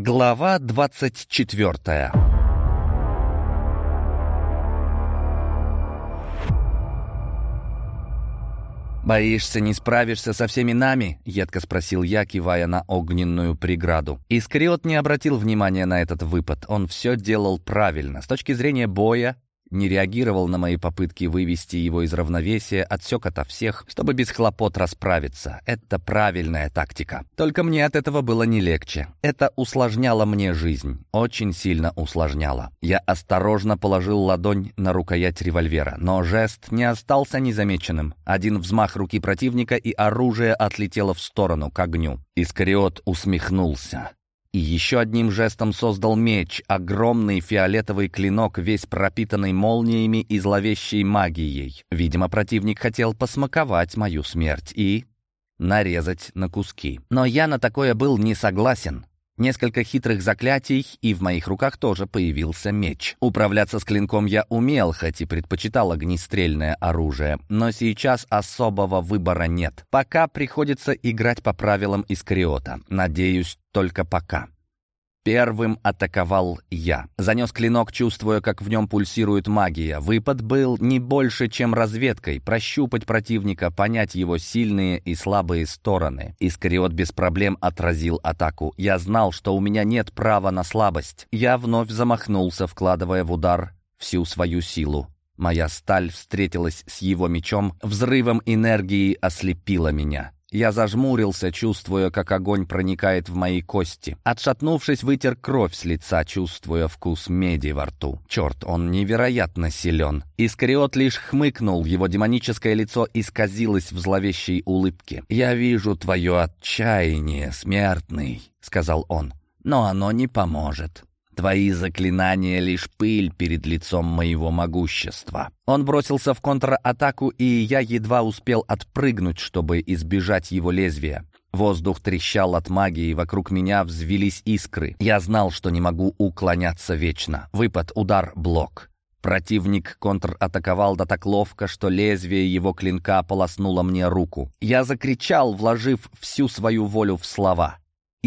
Глава 24 «Боишься, не справишься со всеми нами?» — едко спросил я, кивая на огненную преграду. Искриот не обратил внимания на этот выпад. Он все делал правильно. С точки зрения боя не реагировал на мои попытки вывести его из равновесия, отсек ото всех, чтобы без хлопот расправиться. Это правильная тактика. Только мне от этого было не легче. Это усложняло мне жизнь. Очень сильно усложняло. Я осторожно положил ладонь на рукоять револьвера, но жест не остался незамеченным. Один взмах руки противника, и оружие отлетело в сторону, к огню. Искариот усмехнулся и еще одним жестом создал меч, огромный фиолетовый клинок, весь пропитанный молниями и зловещей магией. Видимо, противник хотел посмаковать мою смерть и нарезать на куски. Но я на такое был не согласен. Несколько хитрых заклятий, и в моих руках тоже появился меч. Управляться с клинком я умел, хоть и предпочитал огнестрельное оружие, но сейчас особого выбора нет. Пока приходится играть по правилам Искриота. Надеюсь, только пока. Первым атаковал я. Занес клинок, чувствуя, как в нем пульсирует магия. Выпад был не больше, чем разведкой. Прощупать противника, понять его сильные и слабые стороны. Искариот без проблем отразил атаку. Я знал, что у меня нет права на слабость. Я вновь замахнулся, вкладывая в удар всю свою силу. Моя сталь встретилась с его мечом, взрывом энергии ослепила меня. Я зажмурился, чувствуя, как огонь проникает в мои кости. Отшатнувшись, вытер кровь с лица, чувствуя вкус меди во рту. Черт, он невероятно силен. Искариот лишь хмыкнул, его демоническое лицо исказилось в зловещей улыбке. «Я вижу твое отчаяние, смертный», — сказал он, — «но оно не поможет». Твои заклинания — лишь пыль перед лицом моего могущества». Он бросился в контратаку, и я едва успел отпрыгнуть, чтобы избежать его лезвия. Воздух трещал от магии, вокруг меня взвелись искры. Я знал, что не могу уклоняться вечно. Выпад, удар, блок. Противник контратаковал да так ловко, что лезвие его клинка полоснуло мне руку. Я закричал, вложив всю свою волю в слова.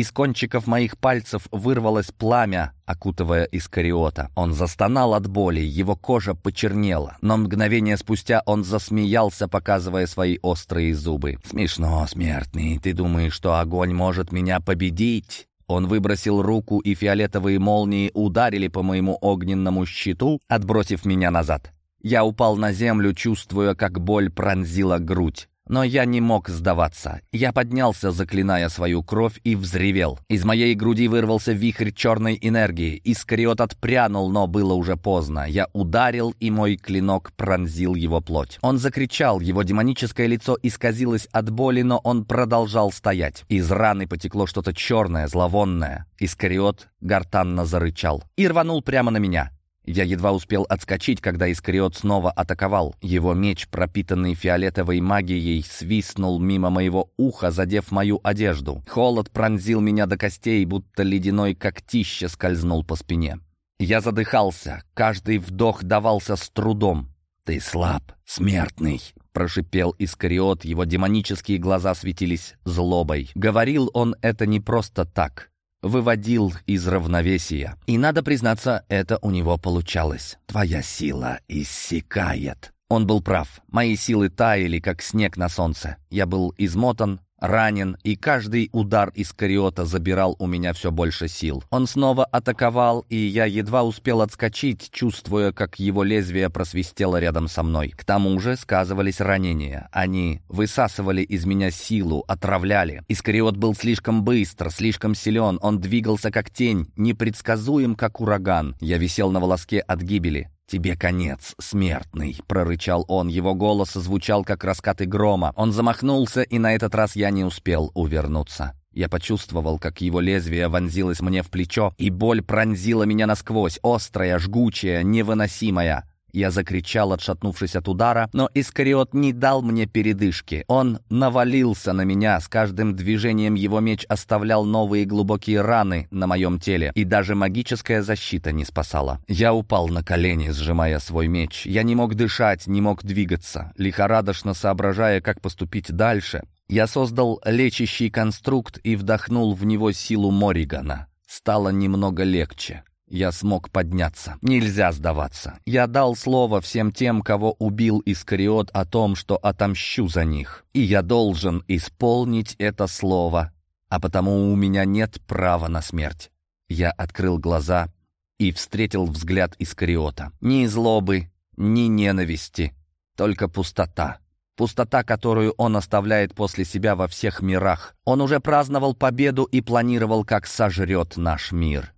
Из кончиков моих пальцев вырвалось пламя, окутывая Искариота. Он застонал от боли, его кожа почернела, но мгновение спустя он засмеялся, показывая свои острые зубы. «Смешно, смертный, ты думаешь, что огонь может меня победить?» Он выбросил руку, и фиолетовые молнии ударили по моему огненному щиту, отбросив меня назад. Я упал на землю, чувствуя, как боль пронзила грудь. Но я не мог сдаваться. Я поднялся, заклиная свою кровь, и взревел. Из моей груди вырвался вихрь черной энергии. Искариот отпрянул, но было уже поздно. Я ударил, и мой клинок пронзил его плоть. Он закричал, его демоническое лицо исказилось от боли, но он продолжал стоять. Из раны потекло что-то черное, зловонное. Искариот гортанно зарычал и рванул прямо на меня. Я едва успел отскочить, когда Искриот снова атаковал. Его меч, пропитанный фиолетовой магией, свистнул мимо моего уха, задев мою одежду. Холод пронзил меня до костей, будто ледяной когтище скользнул по спине. Я задыхался, каждый вдох давался с трудом. «Ты слаб, смертный!» — прошипел Искариот, его демонические глаза светились злобой. Говорил он это не просто так выводил из равновесия. И, надо признаться, это у него получалось. «Твоя сила иссякает». Он был прав. Мои силы таяли, как снег на солнце. Я был измотан, ранен, и каждый удар Искариота забирал у меня все больше сил. Он снова атаковал, и я едва успел отскочить, чувствуя, как его лезвие просвистело рядом со мной. К тому же сказывались ранения. Они высасывали из меня силу, отравляли. Искариот был слишком быстр, слишком силен, он двигался как тень, непредсказуем, как ураган. Я висел на волоске от гибели. «Тебе конец, смертный!» — прорычал он. Его голос звучал, как раскаты грома. Он замахнулся, и на этот раз я не успел увернуться. Я почувствовал, как его лезвие вонзилось мне в плечо, и боль пронзила меня насквозь, острая, жгучая, невыносимая. Я закричал, отшатнувшись от удара, но Искариот не дал мне передышки. Он навалился на меня, с каждым движением его меч оставлял новые глубокие раны на моем теле, и даже магическая защита не спасала. Я упал на колени, сжимая свой меч. Я не мог дышать, не мог двигаться, лихорадочно соображая, как поступить дальше. Я создал лечащий конструкт и вдохнул в него силу Моригана. Стало немного легче. Я смог подняться. Нельзя сдаваться. Я дал слово всем тем, кого убил Искариот, о том, что отомщу за них. И я должен исполнить это слово, а потому у меня нет права на смерть. Я открыл глаза и встретил взгляд Искариота. Ни злобы, ни ненависти, только пустота. Пустота, которую он оставляет после себя во всех мирах. Он уже праздновал победу и планировал, как сожрет наш мир.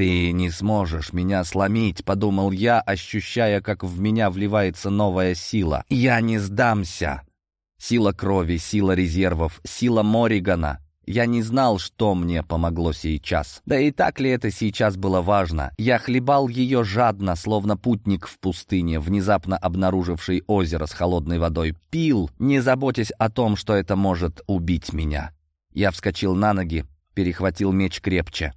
«Ты не сможешь меня сломить», — подумал я, ощущая, как в меня вливается новая сила. «Я не сдамся!» Сила крови, сила резервов, сила Моригана. Я не знал, что мне помогло сейчас. Да и так ли это сейчас было важно? Я хлебал ее жадно, словно путник в пустыне, внезапно обнаруживший озеро с холодной водой. Пил, не заботясь о том, что это может убить меня. Я вскочил на ноги, перехватил меч крепче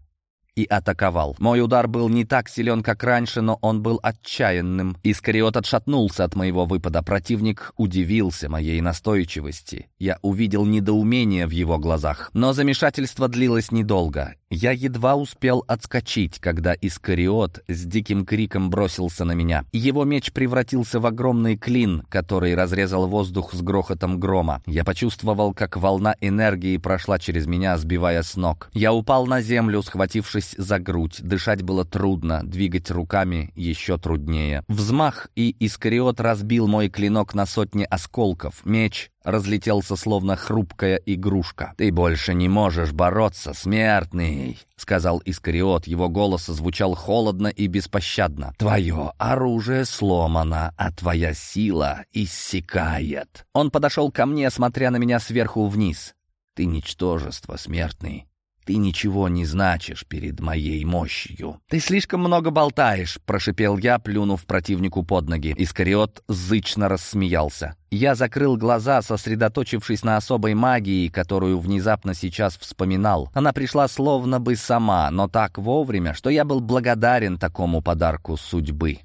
и атаковал. Мой удар был не так силен, как раньше, но он был отчаянным. Искариот отшатнулся от моего выпада. Противник удивился моей настойчивости. Я увидел недоумение в его глазах. Но замешательство длилось недолго. Я едва успел отскочить, когда Искариот с диким криком бросился на меня. Его меч превратился в огромный клин, который разрезал воздух с грохотом грома. Я почувствовал, как волна энергии прошла через меня, сбивая с ног. Я упал на землю, схватившись схватившись за грудь. Дышать было трудно, двигать руками еще труднее. Взмах, и Искариот разбил мой клинок на сотни осколков. Меч разлетелся словно хрупкая игрушка. «Ты больше не можешь бороться, смертный!» — сказал Искариот. Его голос звучал холодно и беспощадно. «Твое оружие сломано, а твоя сила иссякает!» Он подошел ко мне, смотря на меня сверху вниз. «Ты ничтожество, смертный!» Ты ничего не значишь перед моей мощью. Ты слишком много болтаешь, прошипел я, плюнув противнику под ноги. Искариот зычно рассмеялся. Я закрыл глаза, сосредоточившись на особой магии, которую внезапно сейчас вспоминал. Она пришла словно бы сама, но так вовремя, что я был благодарен такому подарку судьбы.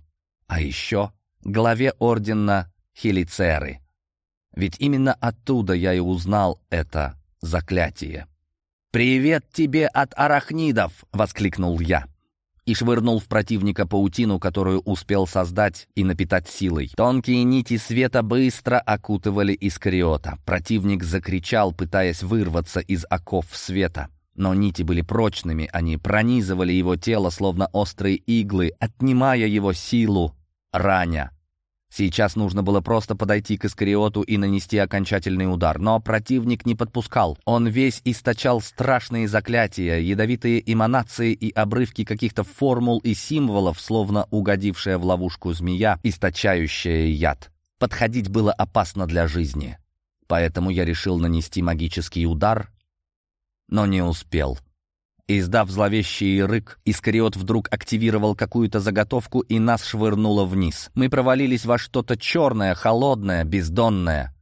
А еще главе ордена Хелицеры. Ведь именно оттуда я и узнал это заклятие. «Привет тебе от арахнидов!» — воскликнул я и швырнул в противника паутину, которую успел создать и напитать силой. Тонкие нити света быстро окутывали искриота. Противник закричал, пытаясь вырваться из оков света. Но нити были прочными, они пронизывали его тело, словно острые иглы, отнимая его силу, раня. Сейчас нужно было просто подойти к Искариоту и нанести окончательный удар, но противник не подпускал. Он весь источал страшные заклятия, ядовитые эманации и обрывки каких-то формул и символов, словно угодившая в ловушку змея, источающая яд. Подходить было опасно для жизни. Поэтому я решил нанести магический удар, но не успел. Издав зловещий рык, Искариот вдруг активировал какую-то заготовку и нас швырнуло вниз. Мы провалились во что-то черное, холодное, бездонное.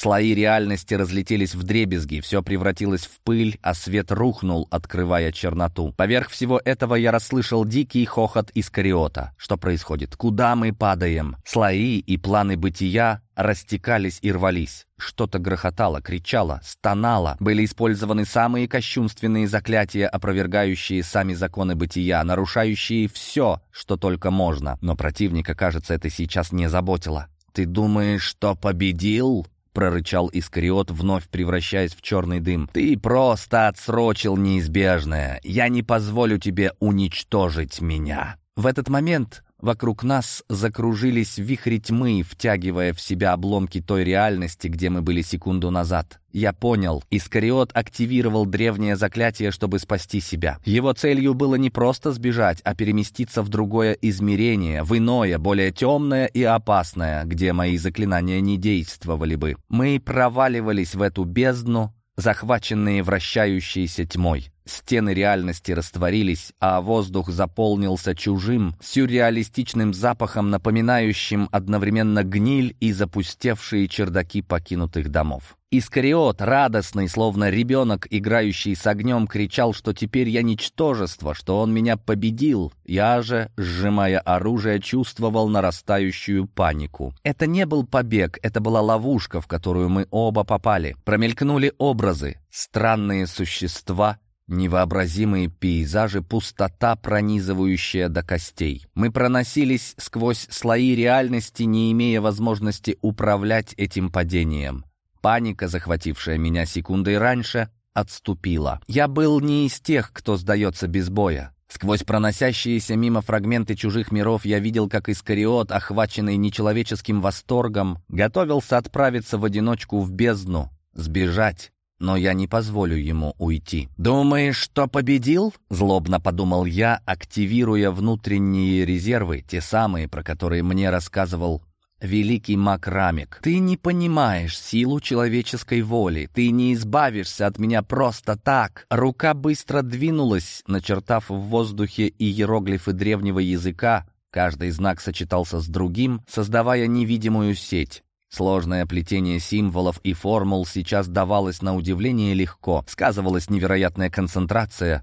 Слои реальности разлетелись в дребезги, все превратилось в пыль, а свет рухнул, открывая черноту. Поверх всего этого я расслышал дикий хохот Искариота. Что происходит? Куда мы падаем? Слои и планы бытия растекались и рвались. Что-то грохотало, кричало, стонало. Были использованы самые кощунственные заклятия, опровергающие сами законы бытия, нарушающие все, что только можно. Но противника, кажется, это сейчас не заботило. «Ты думаешь, что победил?» — прорычал Искариот, вновь превращаясь в черный дым. «Ты просто отсрочил неизбежное. Я не позволю тебе уничтожить меня». В этот момент Вокруг нас закружились вихри тьмы, втягивая в себя обломки той реальности, где мы были секунду назад. Я понял, Искариот активировал древнее заклятие, чтобы спасти себя. Его целью было не просто сбежать, а переместиться в другое измерение, в иное, более темное и опасное, где мои заклинания не действовали бы. Мы проваливались в эту бездну, захваченные вращающейся тьмой. Стены реальности растворились, а воздух заполнился чужим, сюрреалистичным запахом, напоминающим одновременно гниль и запустевшие чердаки покинутых домов. Искариот, радостный, словно ребенок, играющий с огнем, кричал, что теперь я ничтожество, что он меня победил. Я же, сжимая оружие, чувствовал нарастающую панику. Это не был побег, это была ловушка, в которую мы оба попали. Промелькнули образы, странные существа, Невообразимые пейзажи, пустота, пронизывающая до костей. Мы проносились сквозь слои реальности, не имея возможности управлять этим падением. Паника, захватившая меня секундой раньше, отступила. Я был не из тех, кто сдается без боя. Сквозь проносящиеся мимо фрагменты чужих миров я видел, как Искариот, охваченный нечеловеческим восторгом, готовился отправиться в одиночку в бездну, сбежать. Но я не позволю ему уйти. «Думаешь, что победил?» — злобно подумал я, активируя внутренние резервы, те самые, про которые мне рассказывал Великий Макрамик, ты не понимаешь силу человеческой воли. Ты не избавишься от меня просто так. Рука быстро двинулась, начертав в воздухе иероглифы древнего языка. Каждый знак сочетался с другим, создавая невидимую сеть. Сложное плетение символов и формул сейчас давалось на удивление легко. Сказывалась невероятная концентрация,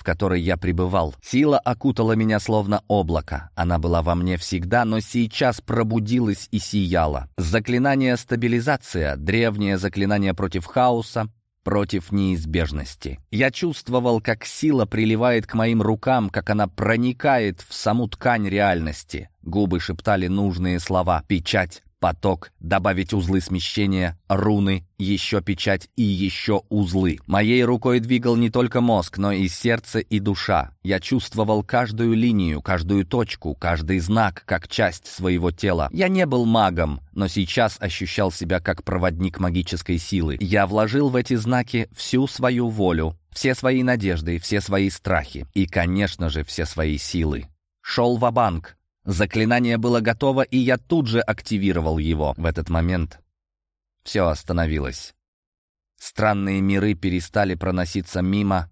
в которой я пребывал. Сила окутала меня словно облако. Она была во мне всегда, но сейчас пробудилась и сияла. Заклинание «Стабилизация» — древнее заклинание против хаоса, против неизбежности. Я чувствовал, как сила приливает к моим рукам, как она проникает в саму ткань реальности. Губы шептали нужные слова. Печать поток, добавить узлы смещения, руны, еще печать и еще узлы. Моей рукой двигал не только мозг, но и сердце и душа. Я чувствовал каждую линию, каждую точку, каждый знак, как часть своего тела. Я не был магом, но сейчас ощущал себя как проводник магической силы. Я вложил в эти знаки всю свою волю, все свои надежды, все свои страхи и, конечно же, все свои силы. Шел в банк Заклинание было готово, и я тут же активировал его. В этот момент все остановилось. Странные миры перестали проноситься мимо,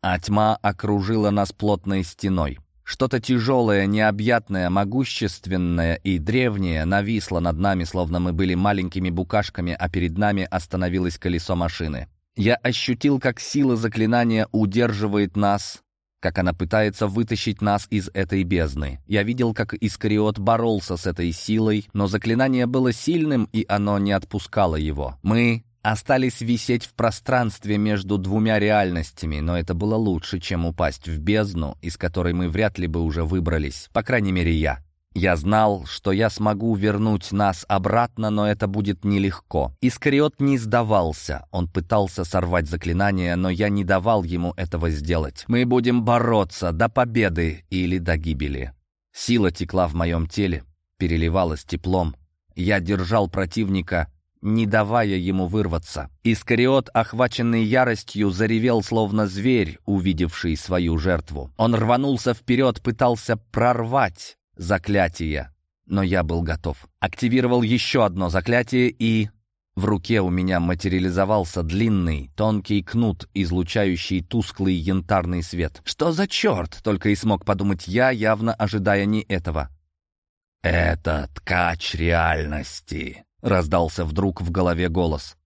а тьма окружила нас плотной стеной. Что-то тяжелое, необъятное, могущественное и древнее нависло над нами, словно мы были маленькими букашками, а перед нами остановилось колесо машины. Я ощутил, как сила заклинания удерживает нас, как она пытается вытащить нас из этой бездны. Я видел, как Искариот боролся с этой силой, но заклинание было сильным, и оно не отпускало его. Мы остались висеть в пространстве между двумя реальностями, но это было лучше, чем упасть в бездну, из которой мы вряд ли бы уже выбрались, по крайней мере я. Я знал, что я смогу вернуть нас обратно, но это будет нелегко. Искариот не сдавался. Он пытался сорвать заклинание, но я не давал ему этого сделать. Мы будем бороться до победы или до гибели. Сила текла в моем теле, переливалась теплом. Я держал противника, не давая ему вырваться. Искариот, охваченный яростью, заревел, словно зверь, увидевший свою жертву. Он рванулся вперед, пытался прорвать Заклятие, но я был готов. Активировал еще одно заклятие и... В руке у меня материализовался длинный, тонкий кнут, излучающий тусклый янтарный свет. «Что за черт?» — только и смог подумать я, явно ожидая не этого. «Это ткач реальности», — раздался вдруг в голове голос.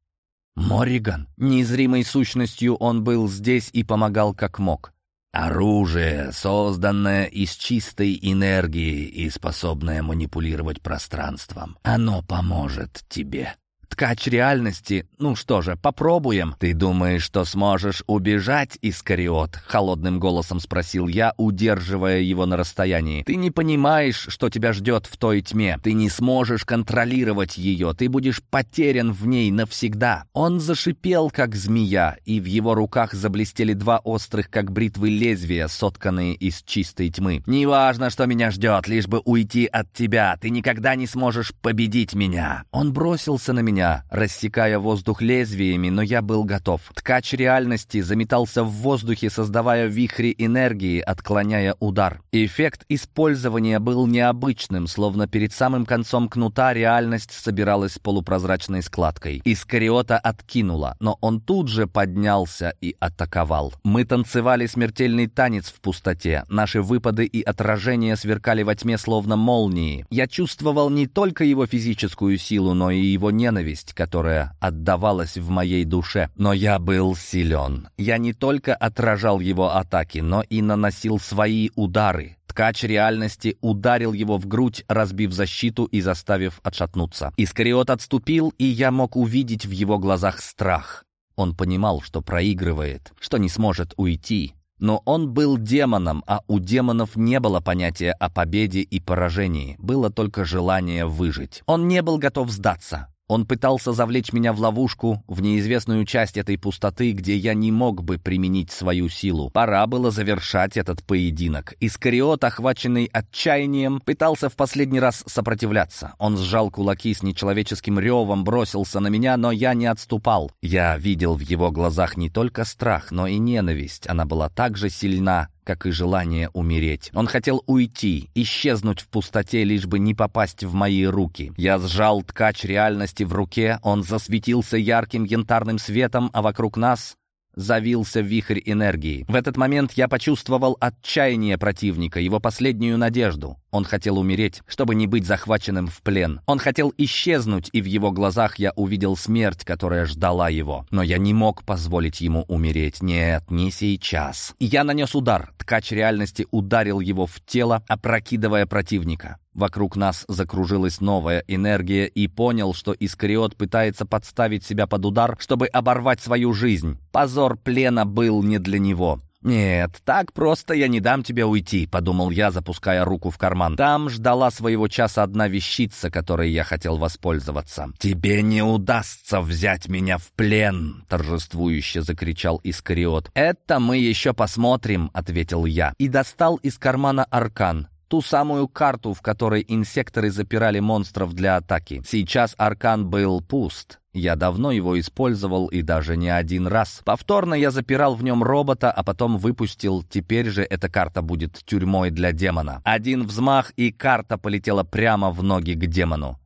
Мориган. Незримой сущностью он был здесь и помогал как мог. Оружие, созданное из чистой энергии и способное манипулировать пространством. Оно поможет тебе. Ткач реальности. Ну что же, попробуем. Ты думаешь, что сможешь убежать, из Искариот? Холодным голосом спросил я, удерживая его на расстоянии. Ты не понимаешь, что тебя ждет в той тьме. Ты не сможешь контролировать ее. Ты будешь потерян в ней навсегда. Он зашипел, как змея, и в его руках заблестели два острых, как бритвы, лезвия, сотканные из чистой тьмы. Неважно, что меня ждет, лишь бы уйти от тебя. Ты никогда не сможешь победить меня. Он бросился на меня меня, рассекая воздух лезвиями, но я был готов. Ткач реальности заметался в воздухе, создавая вихри энергии, отклоняя удар. Эффект использования был необычным, словно перед самым концом кнута реальность собиралась полупрозрачной складкой. Искариота откинула, но он тут же поднялся и атаковал. Мы танцевали смертельный танец в пустоте. Наши выпады и отражения сверкали во тьме, словно молнии. Я чувствовал не только его физическую силу, но и его ненависть ненависть, которая отдавалась в моей душе. Но я был силен. Я не только отражал его атаки, но и наносил свои удары. Ткач реальности ударил его в грудь, разбив защиту и заставив отшатнуться. Искариот отступил, и я мог увидеть в его глазах страх. Он понимал, что проигрывает, что не сможет уйти, но он был демоном, а у демонов не было понятия о победе и поражении, было только желание выжить. Он не был готов сдаться. Он пытался завлечь меня в ловушку, в неизвестную часть этой пустоты, где я не мог бы применить свою силу. Пора было завершать этот поединок. Искариот, охваченный отчаянием, пытался в последний раз сопротивляться. Он сжал кулаки с нечеловеческим ревом, бросился на меня, но я не отступал. Я видел в его глазах не только страх, но и ненависть. Она была так же сильна, как и желание умереть. Он хотел уйти, исчезнуть в пустоте, лишь бы не попасть в мои руки. Я сжал ткач реальности в руке, он засветился ярким янтарным светом, а вокруг нас завился вихрь энергии. В этот момент я почувствовал отчаяние противника, его последнюю надежду. Он хотел умереть, чтобы не быть захваченным в плен. Он хотел исчезнуть, и в его глазах я увидел смерть, которая ждала его. Но я не мог позволить ему умереть. Нет, не сейчас. Я нанес удар. Ткач реальности ударил его в тело, опрокидывая противника. Вокруг нас закружилась новая энергия и понял, что Искариот пытается подставить себя под удар, чтобы оборвать свою жизнь. Позор плена был не для него. «Нет, так просто я не дам тебе уйти», — подумал я, запуская руку в карман. Там ждала своего часа одна вещица, которой я хотел воспользоваться. «Тебе не удастся взять меня в плен», — торжествующе закричал Искариот. «Это мы еще посмотрим», — ответил я. И достал из кармана аркан ту самую карту, в которой инсекторы запирали монстров для атаки. Сейчас аркан был пуст. Я давно его использовал и даже не один раз. Повторно я запирал в нем робота, а потом выпустил. Теперь же эта карта будет тюрьмой для демона. Один взмах, и карта полетела прямо в ноги к демону.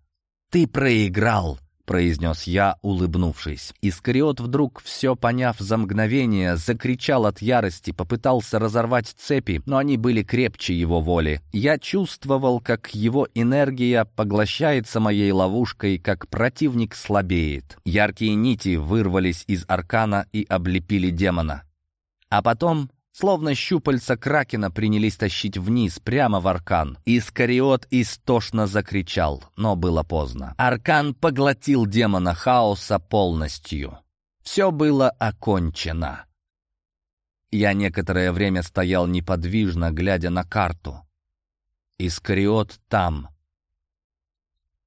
«Ты проиграл!» — произнес я, улыбнувшись. Искариот вдруг, все поняв за мгновение, закричал от ярости, попытался разорвать цепи, но они были крепче его воли. Я чувствовал, как его энергия поглощается моей ловушкой, как противник слабеет. Яркие нити вырвались из аркана и облепили демона. А потом Словно щупальца Кракена принялись тащить вниз, прямо в аркан. Искариот истошно закричал, но было поздно. Аркан поглотил демона хаоса полностью. Все было окончено. Я некоторое время стоял неподвижно, глядя на карту. Искариот там.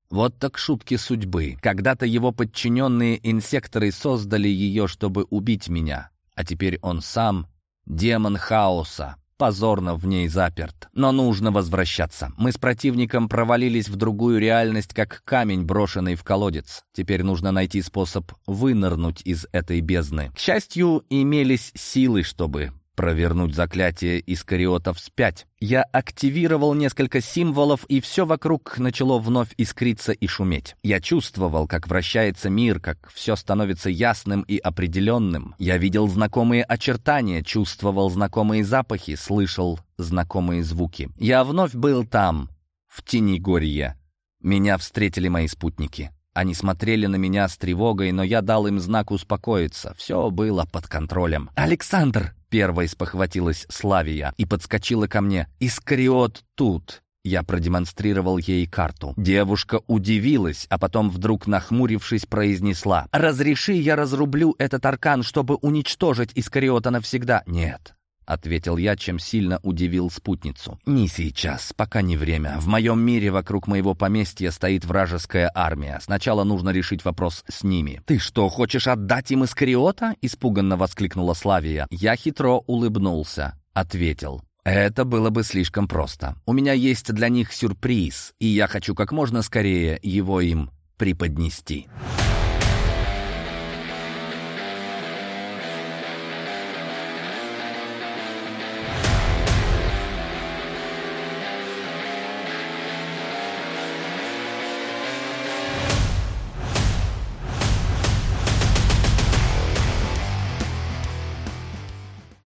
Вот так шутки судьбы. Когда-то его подчиненные инсекторы создали ее, чтобы убить меня, а теперь он сам Демон хаоса позорно в ней заперт. Но нужно возвращаться. Мы с противником провалились в другую реальность, как камень, брошенный в колодец. Теперь нужно найти способ вынырнуть из этой бездны. К счастью, имелись силы, чтобы провернуть заклятие Искариота вспять. Я активировал несколько символов, и все вокруг начало вновь искриться и шуметь. Я чувствовал, как вращается мир, как все становится ясным и определенным. Я видел знакомые очертания, чувствовал знакомые запахи, слышал знакомые звуки. Я вновь был там, в тени Горья. Меня встретили мои спутники. Они смотрели на меня с тревогой, но я дал им знак успокоиться. Все было под контролем. «Александр!» Первой спохватилась Славия и подскочила ко мне. «Искариот тут!» Я продемонстрировал ей карту. Девушка удивилась, а потом вдруг нахмурившись произнесла. «Разреши, я разрублю этот аркан, чтобы уничтожить Искариота навсегда». «Нет, — ответил я, чем сильно удивил спутницу. «Не сейчас, пока не время. В моем мире вокруг моего поместья стоит вражеская армия. Сначала нужно решить вопрос с ними». «Ты что, хочешь отдать им Искариота?» — испуганно воскликнула Славия. Я хитро улыбнулся. Ответил. Это было бы слишком просто. У меня есть для них сюрприз, и я хочу как можно скорее его им преподнести.